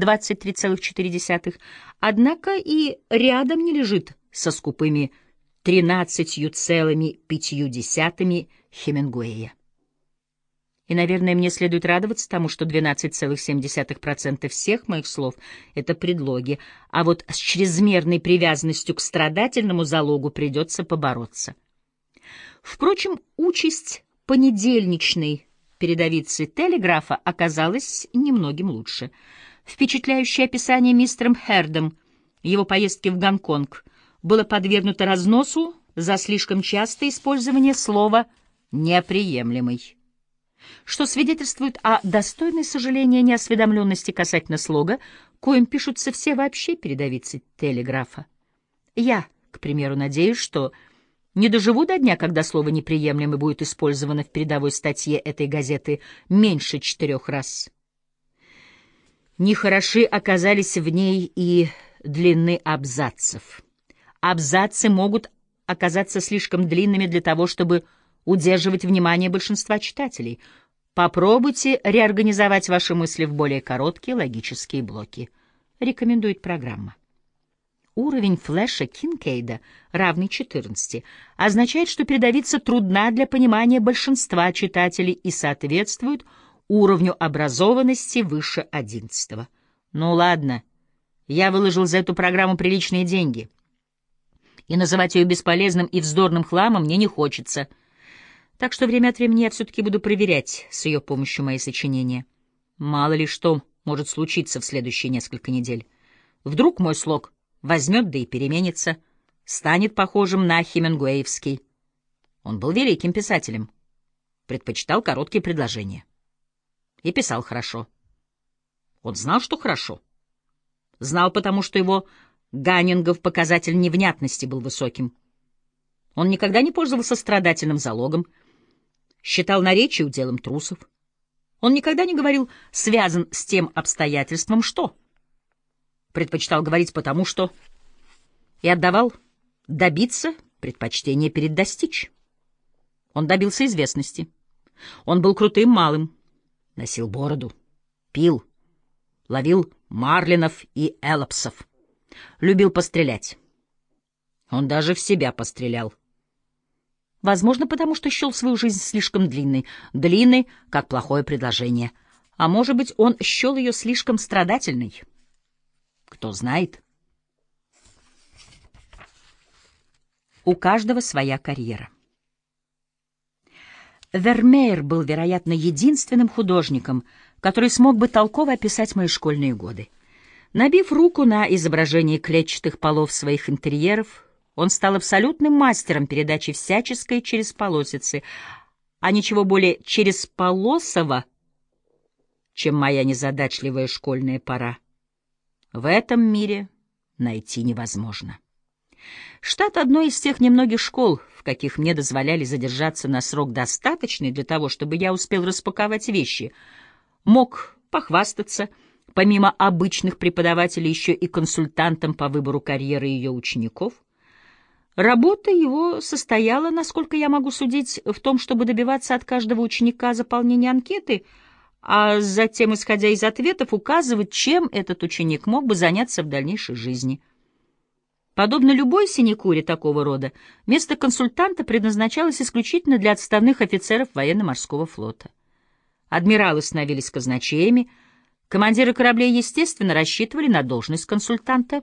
23,4, однако и рядом не лежит со скупыми 13,5 Хемингуэя. И, наверное, мне следует радоваться тому, что 12,7% всех моих слов — это предлоги, а вот с чрезмерной привязанностью к страдательному залогу придется побороться. Впрочем, участь понедельничной передовицы «Телеграфа» оказалась немногим лучше. Впечатляющее описание мистером Хердом его поездки в Гонконг было подвергнуто разносу за слишком частое использование слова «неприемлемый» что свидетельствует о достойной сожаления неосведомленности касательно слога, коим пишутся все вообще передовицы телеграфа. Я, к примеру, надеюсь, что не доживу до дня, когда слово «неприемлемый» будет использовано в передовой статье этой газеты меньше четырех раз. Нехороши оказались в ней и длины абзацев. Абзацы могут оказаться слишком длинными для того, чтобы удерживать внимание большинства читателей. Попробуйте реорганизовать ваши мысли в более короткие логические блоки. Рекомендует программа. Уровень флеша Кинкейда, равный 14, означает, что передовица трудна для понимания большинства читателей и соответствует уровню образованности выше 11. Ну ладно, я выложил за эту программу приличные деньги. И называть ее бесполезным и вздорным хламом мне не хочется — так что время от времени я все-таки буду проверять с ее помощью мои сочинения. Мало ли что может случиться в следующие несколько недель. Вдруг мой слог возьмет да и переменится, станет похожим на Хемингуэевский. Он был великим писателем, предпочитал короткие предложения. И писал хорошо. Он знал, что хорошо. Знал, потому что его Ганнингов показатель невнятности был высоким. Он никогда не пользовался страдательным залогом, считал наречие уделом трусов. Он никогда не говорил «связан с тем обстоятельством, что». Предпочитал говорить «потому что» и отдавал добиться предпочтение перед достичь. Он добился известности. Он был крутым малым, носил бороду, пил, ловил марлинов и эллопсов, любил пострелять. Он даже в себя пострелял. Возможно, потому что счел свою жизнь слишком длинной. Длинной, как плохое предложение. А может быть, он счел ее слишком страдательной. Кто знает. У каждого своя карьера. Вермеер был, вероятно, единственным художником, который смог бы толково описать мои школьные годы. Набив руку на изображении клетчатых полов своих интерьеров, он стал абсолютным мастером передачи всяческой через полосицы, а ничего более через полосово, чем моя незадачливая школьная пора. В этом мире найти невозможно. Штат одной из тех немногих школ, в каких мне дозволяли задержаться на срок достаточный для того, чтобы я успел распаковать вещи, мог похвастаться, помимо обычных преподавателей, еще и консультантом по выбору карьеры ее учеников — Работа его состояла, насколько я могу судить, в том, чтобы добиваться от каждого ученика заполнения анкеты, а затем, исходя из ответов, указывать, чем этот ученик мог бы заняться в дальнейшей жизни. Подобно любой синекуре такого рода, место консультанта предназначалось исключительно для отставных офицеров военно-морского флота. Адмиралы становились казначеями, командиры кораблей, естественно, рассчитывали на должность консультанта